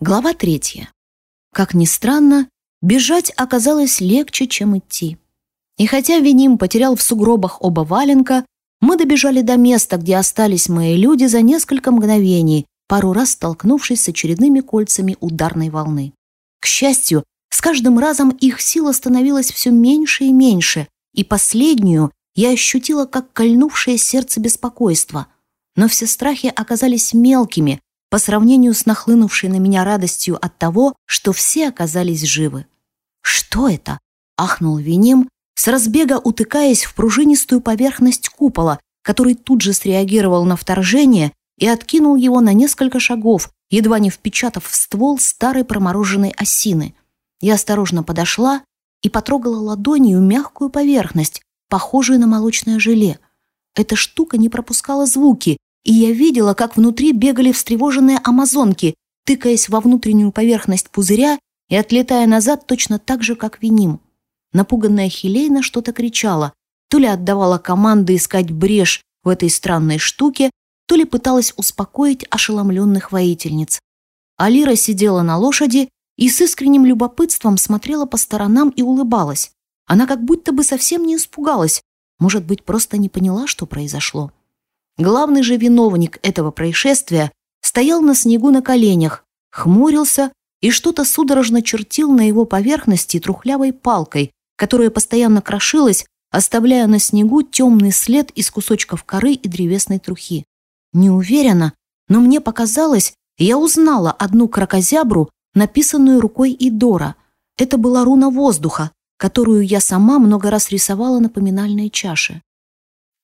Глава третья. Как ни странно, бежать оказалось легче, чем идти. И хотя Виним потерял в сугробах оба валенка, мы добежали до места, где остались мои люди за несколько мгновений, пару раз столкнувшись с очередными кольцами ударной волны. К счастью, с каждым разом их сила становилась все меньше и меньше, и последнюю я ощутила как кольнувшее сердце беспокойство. Но все страхи оказались мелкими, по сравнению с нахлынувшей на меня радостью от того, что все оказались живы. «Что это?» — ахнул Виним, с разбега утыкаясь в пружинистую поверхность купола, который тут же среагировал на вторжение и откинул его на несколько шагов, едва не впечатав в ствол старой промороженной осины. Я осторожно подошла и потрогала ладонью мягкую поверхность, похожую на молочное желе. Эта штука не пропускала звуки, и я видела, как внутри бегали встревоженные амазонки, тыкаясь во внутреннюю поверхность пузыря и отлетая назад точно так же, как Виним. Напуганная Хелейна что-то кричала, то ли отдавала команды искать брешь в этой странной штуке, то ли пыталась успокоить ошеломленных воительниц. Алира сидела на лошади и с искренним любопытством смотрела по сторонам и улыбалась. Она как будто бы совсем не испугалась, может быть, просто не поняла, что произошло. Главный же виновник этого происшествия стоял на снегу на коленях, хмурился и что-то судорожно чертил на его поверхности трухлявой палкой, которая постоянно крошилась, оставляя на снегу темный след из кусочков коры и древесной трухи. Не уверена, но мне показалось, я узнала одну кракозябру, написанную рукой Идора. Это была руна воздуха, которую я сама много раз рисовала на поминальной чаше.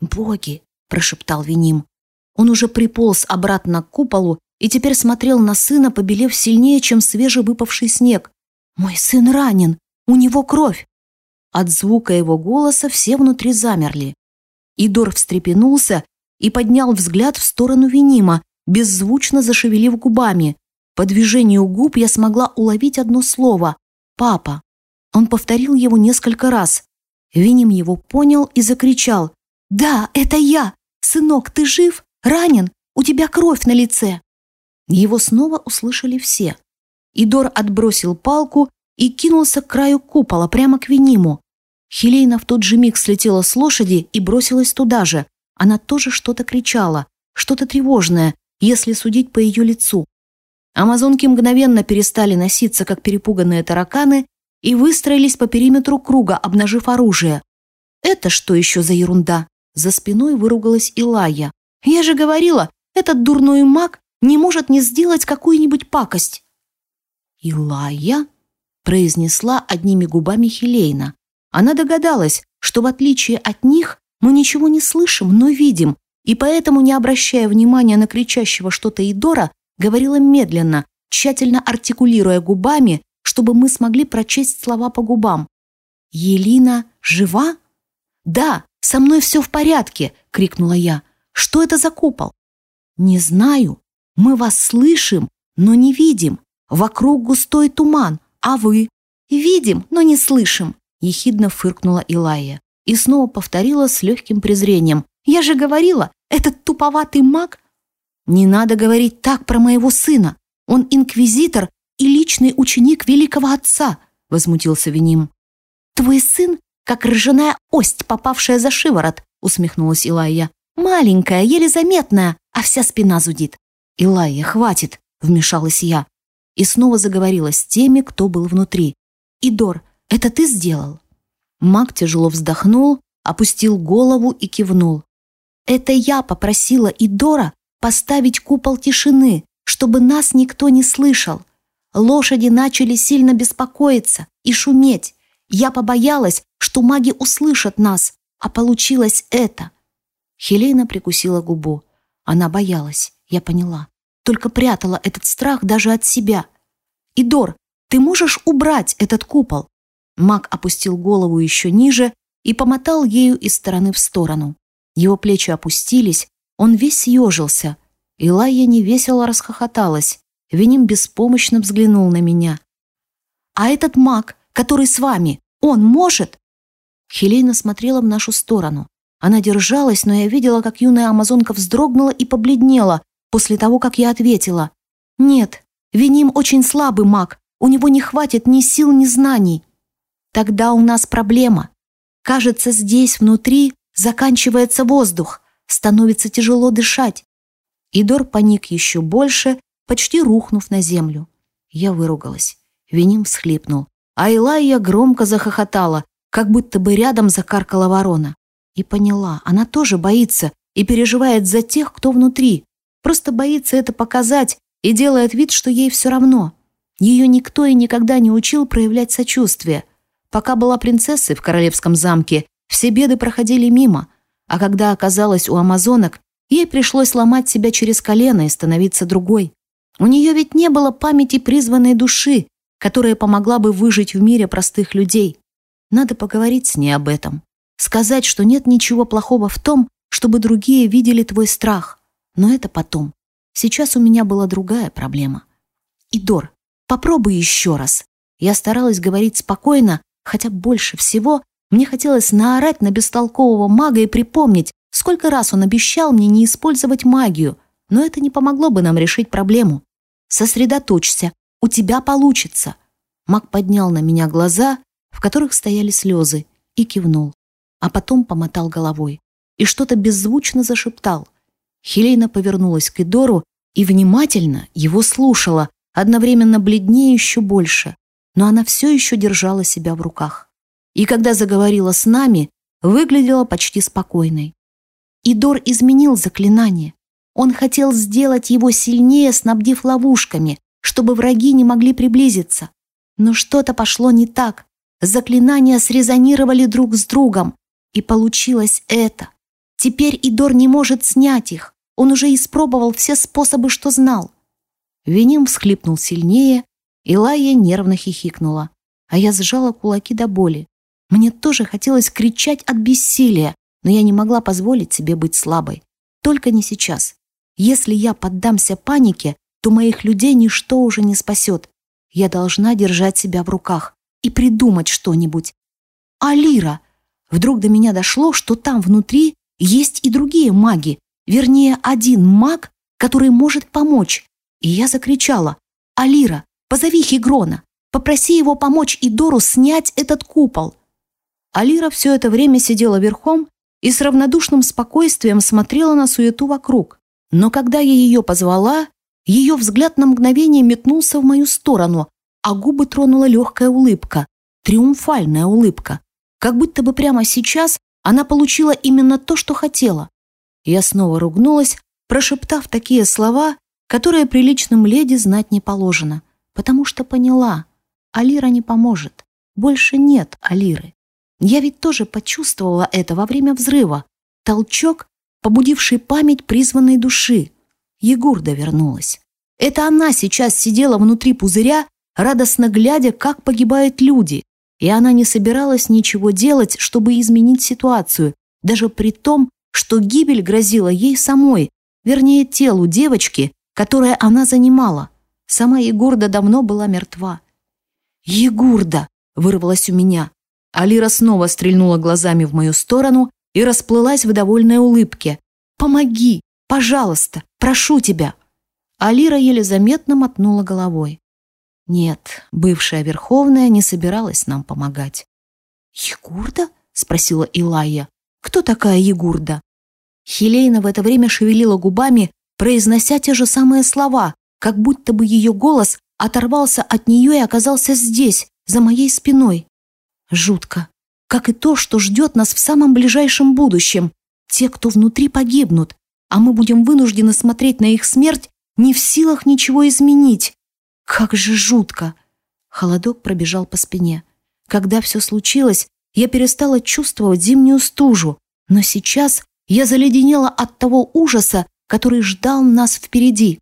«Боги!» Прошептал Виним. Он уже приполз обратно к куполу и теперь смотрел на сына, побелев сильнее, чем свежевыпавший снег. «Мой сын ранен! У него кровь!» От звука его голоса все внутри замерли. Идор встрепенулся и поднял взгляд в сторону Винима, беззвучно зашевелив губами. По движению губ я смогла уловить одно слово «папа». Он повторил его несколько раз. Виним его понял и закричал «Да, это я! «Сынок, ты жив? Ранен? У тебя кровь на лице!» Его снова услышали все. Идор отбросил палку и кинулся к краю купола, прямо к Виниму. Хелейна в тот же миг слетела с лошади и бросилась туда же. Она тоже что-то кричала, что-то тревожное, если судить по ее лицу. Амазонки мгновенно перестали носиться, как перепуганные тараканы, и выстроились по периметру круга, обнажив оружие. Это что еще за ерунда? За спиной выругалась Илая. «Я же говорила, этот дурной маг не может не сделать какую-нибудь пакость!» «Илая?» — произнесла одними губами Хелейна. Она догадалась, что в отличие от них мы ничего не слышим, но видим, и поэтому, не обращая внимания на кричащего что-то Идора, говорила медленно, тщательно артикулируя губами, чтобы мы смогли прочесть слова по губам. «Елина жива?» «Да, со мной все в порядке!» — крикнула я. «Что это за купол?» «Не знаю. Мы вас слышим, но не видим. Вокруг густой туман. А вы?» «Видим, но не слышим!» — ехидно фыркнула Илая. И снова повторила с легким презрением. «Я же говорила, этот туповатый маг...» «Не надо говорить так про моего сына. Он инквизитор и личный ученик великого отца!» — возмутился Виним. «Твой сын как ржаная ость, попавшая за шиворот», — усмехнулась Илайя. «Маленькая, еле заметная, а вся спина зудит». «Илайя, хватит», — вмешалась я. И снова заговорила с теми, кто был внутри. «Идор, это ты сделал?» Маг тяжело вздохнул, опустил голову и кивнул. «Это я попросила Идора поставить купол тишины, чтобы нас никто не слышал. Лошади начали сильно беспокоиться и шуметь. Я побоялась, что маги услышат нас, а получилось это. Хелена прикусила губу. Она боялась, я поняла. Только прятала этот страх даже от себя. «Идор, ты можешь убрать этот купол?» Маг опустил голову еще ниже и помотал ею из стороны в сторону. Его плечи опустились, он весь съежился. Илайя невесело расхохоталась. Виним беспомощно взглянул на меня. «А этот маг, который с вами, он может?» Хелена смотрела в нашу сторону. Она держалась, но я видела, как юная амазонка вздрогнула и побледнела после того, как я ответила. «Нет, Виним очень слабый маг, у него не хватит ни сил, ни знаний. Тогда у нас проблема. Кажется, здесь, внутри, заканчивается воздух, становится тяжело дышать. Идор паник еще больше, почти рухнув на землю. Я выругалась. Виним всхлипнул. А Илайя громко захохотала, как будто бы рядом закаркала ворона. И поняла, она тоже боится и переживает за тех, кто внутри. Просто боится это показать и делает вид, что ей все равно. Ее никто и никогда не учил проявлять сочувствие. Пока была принцессой в королевском замке, все беды проходили мимо, а когда оказалась у амазонок, ей пришлось ломать себя через колено и становиться другой. У нее ведь не было памяти призванной души, которая помогла бы выжить в мире простых людей. Надо поговорить с ней об этом. Сказать, что нет ничего плохого в том, чтобы другие видели твой страх. Но это потом. Сейчас у меня была другая проблема. Идор, попробуй еще раз. Я старалась говорить спокойно, хотя больше всего мне хотелось наорать на бестолкового мага и припомнить, сколько раз он обещал мне не использовать магию, но это не помогло бы нам решить проблему. Сосредоточься, у тебя получится. Маг поднял на меня глаза, в которых стояли слезы, и кивнул, а потом помотал головой и что-то беззвучно зашептал. Хелена повернулась к Идору и внимательно его слушала, одновременно бледнее еще больше, но она все еще держала себя в руках. И когда заговорила с нами, выглядела почти спокойной. Идор изменил заклинание. Он хотел сделать его сильнее, снабдив ловушками, чтобы враги не могли приблизиться. Но что-то пошло не так. Заклинания срезонировали друг с другом, и получилось это. Теперь Идор не может снять их. Он уже испробовал все способы, что знал. Виним всхлипнул сильнее, и Лая нервно хихикнула, а я сжала кулаки до боли. Мне тоже хотелось кричать от бессилия, но я не могла позволить себе быть слабой. Только не сейчас. Если я поддамся панике, то моих людей ничто уже не спасет. Я должна держать себя в руках и придумать что-нибудь. Алира! Вдруг до меня дошло, что там внутри есть и другие маги, Вернее, один маг, который может помочь. И я закричала. «Алира, позови Хигрона. Попроси его помочь Идору снять этот купол». Алира все это время сидела верхом и с равнодушным спокойствием смотрела на суету вокруг. Но когда я ее позвала, ее взгляд на мгновение метнулся в мою сторону, а губы тронула легкая улыбка, триумфальная улыбка. Как будто бы прямо сейчас она получила именно то, что хотела. Я снова ругнулась, прошептав такие слова, которые приличным леди знать не положено, потому что поняла, Алира не поможет. Больше нет Алиры. Я ведь тоже почувствовала это во время взрыва. Толчок, побудивший память призванной души. Егурда вернулась. Это она сейчас сидела внутри пузыря, радостно глядя, как погибают люди. И она не собиралась ничего делать, чтобы изменить ситуацию, даже при том, что гибель грозила ей самой, вернее, телу девочки, которое она занимала. Сама Егурда давно была мертва. «Егурда!» — вырвалась у меня. Алира снова стрельнула глазами в мою сторону и расплылась в довольной улыбке. «Помоги! Пожалуйста! Прошу тебя!» Алира еле заметно мотнула головой. Нет, бывшая Верховная не собиралась нам помогать. «Егурда?» — спросила Илая. Кто такая Егурда? Хелейна в это время шевелила губами, произнося те же самые слова, как будто бы ее голос оторвался от нее и оказался здесь, за моей спиной. Жутко. Как и то, что ждет нас в самом ближайшем будущем. Те, кто внутри погибнут, а мы будем вынуждены смотреть на их смерть, не в силах ничего изменить. Как же жутко! Холодок пробежал по спине. Когда все случилось, я перестала чувствовать зимнюю стужу, но сейчас я заледенела от того ужаса, который ждал нас впереди.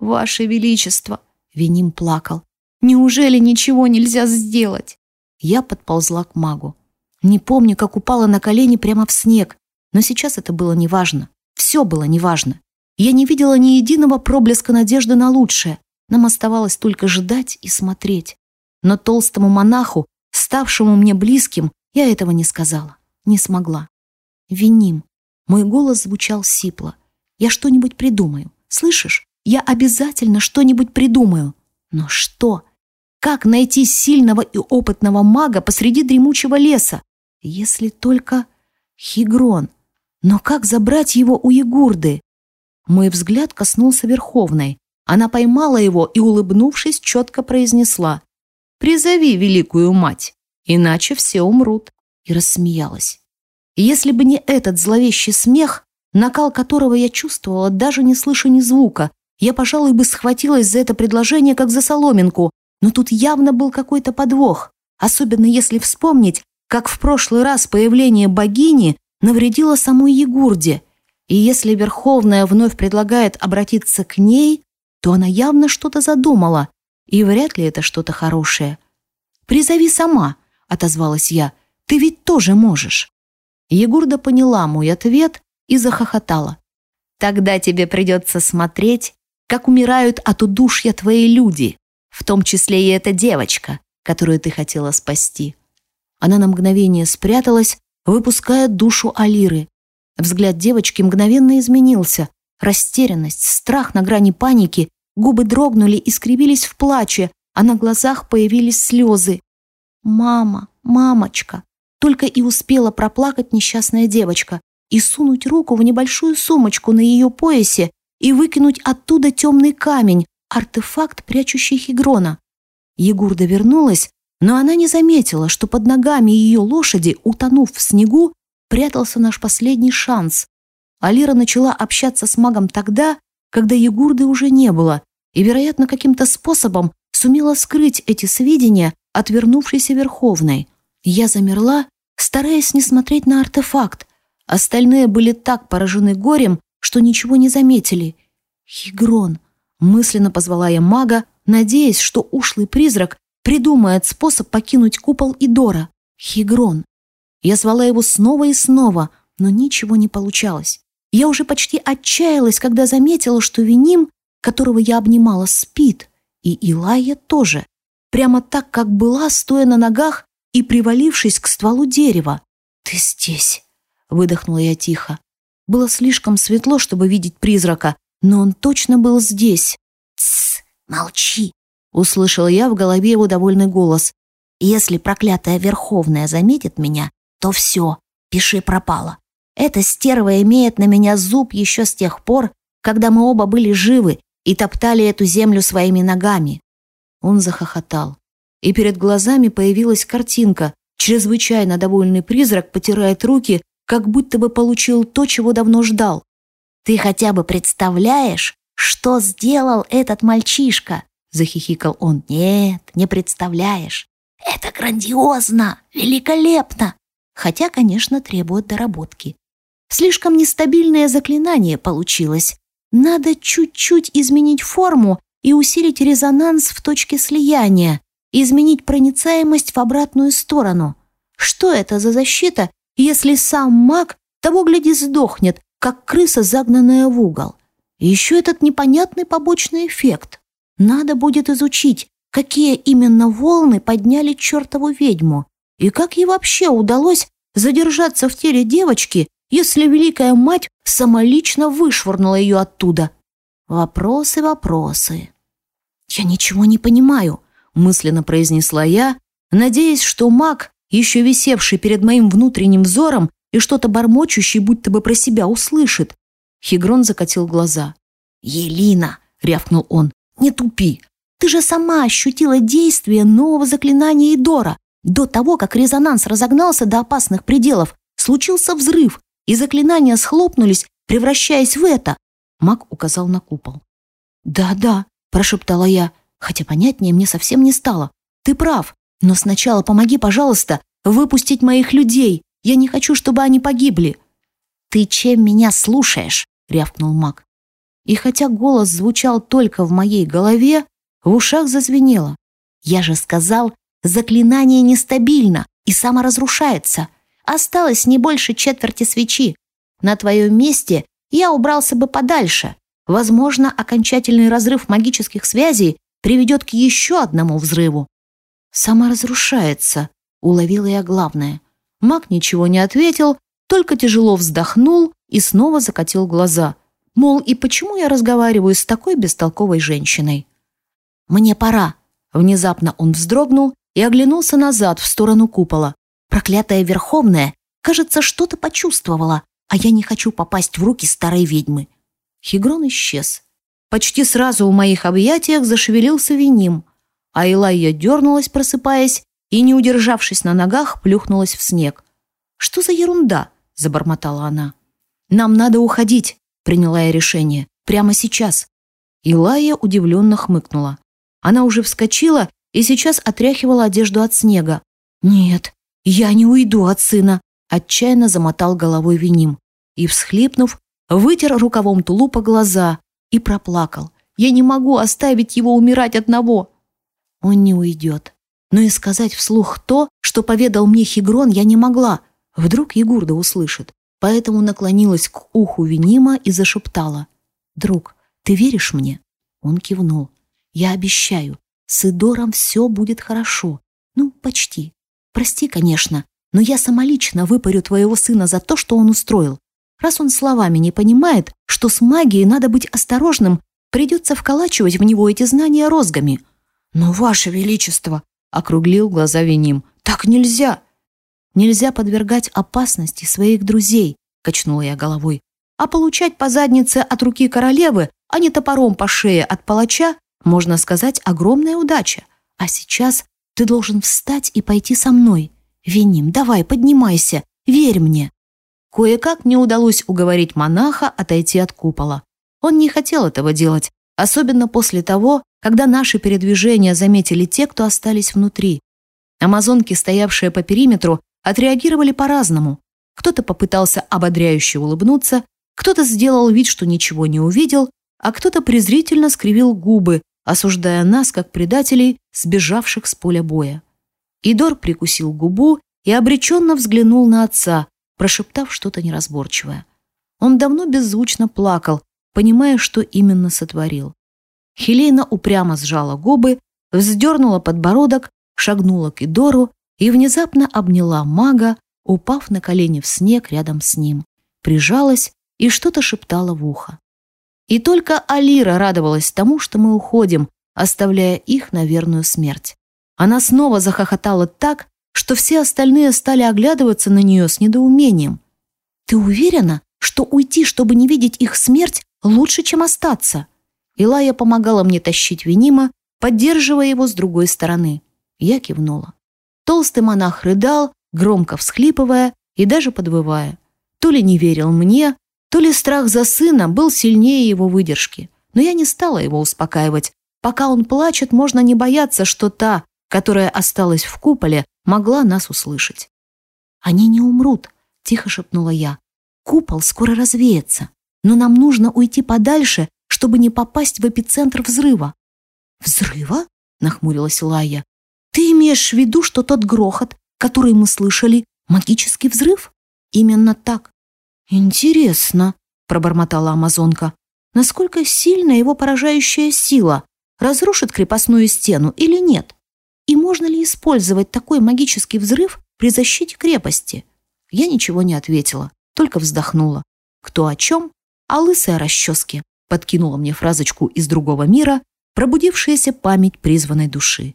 «Ваше Величество!» — Виним плакал. «Неужели ничего нельзя сделать?» Я подползла к магу. Не помню, как упала на колени прямо в снег, но сейчас это было неважно. Все было неважно. Я не видела ни единого проблеска надежды на лучшее. Нам оставалось только ждать и смотреть. Но толстому монаху, ставшему мне близким, я этого не сказала, не смогла. Виним. Мой голос звучал сипло. Я что-нибудь придумаю. Слышишь? Я обязательно что-нибудь придумаю. Но что? Как найти сильного и опытного мага посреди дремучего леса? Если только Хигрон. Но как забрать его у Егурды? Мой взгляд коснулся Верховной. Она поймала его и, улыбнувшись, четко произнесла «Призови великую мать, иначе все умрут» и рассмеялась. Если бы не этот зловещий смех, накал которого я чувствовала, даже не слыша ни звука, я, пожалуй, бы схватилась за это предложение, как за соломинку, но тут явно был какой-то подвох, особенно если вспомнить, как в прошлый раз появление богини навредило самой Егурде. И если Верховная вновь предлагает обратиться к ней, то она явно что-то задумала, и вряд ли это что-то хорошее. «Призови сама», — отозвалась я, — «ты ведь тоже можешь». Егурда поняла мой ответ и захохотала. «Тогда тебе придется смотреть, как умирают от удушья твои люди, в том числе и эта девочка, которую ты хотела спасти». Она на мгновение спряталась, выпуская душу Алиры. Взгляд девочки мгновенно изменился. Растерянность, страх на грани паники, губы дрогнули и скривились в плаче, а на глазах появились слезы. «Мама, мамочка!» Только и успела проплакать несчастная девочка и сунуть руку в небольшую сумочку на ее поясе и выкинуть оттуда темный камень, артефакт, прячущий Хигрона. Егурда вернулась, но она не заметила, что под ногами ее лошади, утонув в снегу, прятался наш последний шанс. Алира начала общаться с магом тогда, когда Егурды уже не было, и, вероятно, каким-то способом сумела скрыть эти сведения от вернувшейся Верховной. Я замерла, стараясь не смотреть на артефакт. Остальные были так поражены горем, что ничего не заметили. «Хигрон!» — мысленно позвала я мага, надеясь, что ушлый призрак придумает способ покинуть купол Идора. Хигрон. Я звала его снова и снова, но ничего не получалось. Я уже почти отчаялась, когда заметила, что Виним, которого я обнимала, спит, и Илая тоже. Прямо так, как была, стоя на ногах и привалившись к стволу дерева. «Ты здесь!» — выдохнула я тихо. Было слишком светло, чтобы видеть призрака, но он точно был здесь. «Тссс, молчи!» — услышала я в голове его довольный голос. «Если проклятая Верховная заметит меня, то все, пиши пропало. Эта стерва имеет на меня зуб еще с тех пор, когда мы оба были живы и топтали эту землю своими ногами». Он захохотал, и перед глазами появилась картинка. Чрезвычайно довольный призрак потирает руки, как будто бы получил то, чего давно ждал. «Ты хотя бы представляешь, что сделал этот мальчишка?» — захихикал он. «Нет, не представляешь. Это грандиозно, великолепно хотя, конечно, требует доработки. Слишком нестабильное заклинание получилось. Надо чуть-чуть изменить форму и усилить резонанс в точке слияния, изменить проницаемость в обратную сторону. Что это за защита, если сам маг того, гляди, сдохнет, как крыса, загнанная в угол? И еще этот непонятный побочный эффект. Надо будет изучить, какие именно волны подняли чертову ведьму. И как ей вообще удалось задержаться в теле девочки, если Великая Мать самолично вышвырнула ее оттуда? Вопросы, вопросы. «Я ничего не понимаю», — мысленно произнесла я, надеясь, что маг, еще висевший перед моим внутренним взором и что-то бормочущий, будто бы про себя услышит. Хигрон закатил глаза. «Елина!» — рявкнул он. «Не тупи! Ты же сама ощутила действие нового заклинания Идора. До того, как резонанс разогнался до опасных пределов, случился взрыв, и заклинания схлопнулись, превращаясь в это. Маг указал на купол. «Да-да», — прошептала я, хотя понятнее мне совсем не стало. «Ты прав, но сначала помоги, пожалуйста, выпустить моих людей. Я не хочу, чтобы они погибли». «Ты чем меня слушаешь?» — рявкнул маг. И хотя голос звучал только в моей голове, в ушах зазвенело. «Я же сказал, Заклинание нестабильно и саморазрушается. Осталось не больше четверти свечи. На твоем месте я убрался бы подальше. Возможно, окончательный разрыв магических связей приведет к еще одному взрыву. «Саморазрушается», — уловила я главное. Маг ничего не ответил, только тяжело вздохнул и снова закатил глаза. Мол, и почему я разговариваю с такой бестолковой женщиной? «Мне пора». Внезапно он вздрогнул и оглянулся назад в сторону купола. Проклятая Верховная, кажется, что-то почувствовала, а я не хочу попасть в руки старой ведьмы. Хигрон исчез. Почти сразу в моих объятиях зашевелился Виним, а Илайя дернулась, просыпаясь, и, не удержавшись на ногах, плюхнулась в снег. «Что за ерунда?» – забормотала она. «Нам надо уходить», – приняла я решение. «Прямо сейчас». Илайя удивленно хмыкнула. Она уже вскочила и сейчас отряхивала одежду от снега. «Нет, я не уйду от сына», – отчаянно замотал головой Виним. И, всхлипнув, вытер рукавом тулупа глаза и проплакал. «Я не могу оставить его умирать одного!» Он не уйдет. Но и сказать вслух то, что поведал мне Хигрон, я не могла. Вдруг Егурда услышит. Поэтому наклонилась к уху Винима и зашептала. «Друг, ты веришь мне?» Он кивнул. «Я обещаю, с Идором все будет хорошо. Ну, почти. Прости, конечно, но я самолично выпарю твоего сына за то, что он устроил. Раз он словами не понимает, что с магией надо быть осторожным, придется вколачивать в него эти знания розгами. Но, Ваше Величество, — округлил глаза Виним, — так нельзя. Нельзя подвергать опасности своих друзей, — качнула я головой. А получать по заднице от руки королевы, а не топором по шее от палача, можно сказать, огромная удача. А сейчас ты должен встать и пойти со мной. Виним, давай, поднимайся, верь мне. Кое-как мне удалось уговорить монаха отойти от купола. Он не хотел этого делать, особенно после того, когда наши передвижения заметили те, кто остались внутри. Амазонки, стоявшие по периметру, отреагировали по-разному. Кто-то попытался ободряюще улыбнуться, кто-то сделал вид, что ничего не увидел, а кто-то презрительно скривил губы, осуждая нас как предателей, сбежавших с поля боя. Идор прикусил губу и обреченно взглянул на отца, прошептав что-то неразборчивое. Он давно беззвучно плакал, понимая, что именно сотворил. Хелена упрямо сжала губы, вздернула подбородок, шагнула к Идору и внезапно обняла мага, упав на колени в снег рядом с ним, прижалась и что-то шептала в ухо. И только Алира радовалась тому, что мы уходим, оставляя их на верную смерть. Она снова захохотала так, что все остальные стали оглядываться на нее с недоумением. «Ты уверена, что уйти, чтобы не видеть их смерть, лучше, чем остаться?» Илая помогала мне тащить Винима, поддерживая его с другой стороны. Я кивнула. Толстый монах рыдал, громко всхлипывая и даже подвывая. То ли не верил мне, то ли страх за сына был сильнее его выдержки. Но я не стала его успокаивать. Пока он плачет, можно не бояться, что та, которая осталась в куполе, могла нас услышать. «Они не умрут», — тихо шепнула я. «Купол скоро развеется, но нам нужно уйти подальше, чтобы не попасть в эпицентр взрыва». «Взрыва?» — нахмурилась Лая. «Ты имеешь в виду, что тот грохот, который мы слышали, магический взрыв?» «Именно так». «Интересно», — пробормотала амазонка. «Насколько сильна его поражающая сила? Разрушит крепостную стену или нет?» И можно ли использовать такой магический взрыв при защите крепости? Я ничего не ответила, только вздохнула. Кто о чем? А лысая расчески подкинула мне фразочку из другого мира, пробудившаяся память призванной души.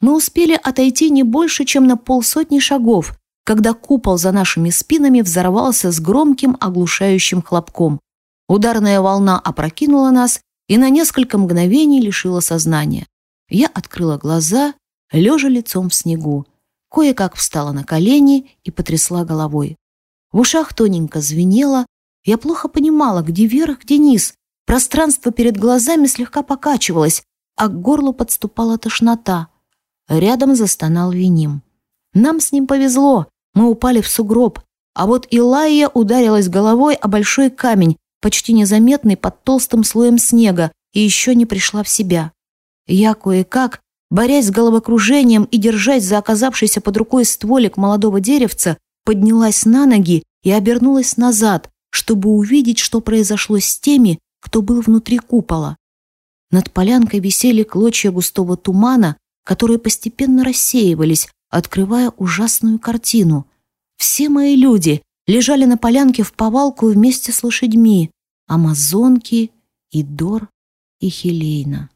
Мы успели отойти не больше, чем на полсотни шагов, когда купол за нашими спинами взорвался с громким оглушающим хлопком. Ударная волна опрокинула нас и на несколько мгновений лишила сознания. Я открыла глаза, лежа лицом в снегу, кое-как встала на колени и потрясла головой. В ушах тоненько звенело, я плохо понимала, где верх, где низ. Пространство перед глазами слегка покачивалось, а к горлу подступала тошнота. Рядом застонал Виним. Нам с ним повезло, мы упали в сугроб, а вот Илайя ударилась головой о большой камень, почти незаметный под толстым слоем снега, и еще не пришла в себя. Я кое-как, борясь с головокружением и держась за оказавшийся под рукой стволик молодого деревца, поднялась на ноги и обернулась назад, чтобы увидеть, что произошло с теми, кто был внутри купола. Над полянкой висели клочья густого тумана, которые постепенно рассеивались, открывая ужасную картину. Все мои люди лежали на полянке в повалку вместе с лошадьми, амазонки, Идор и Хелейна.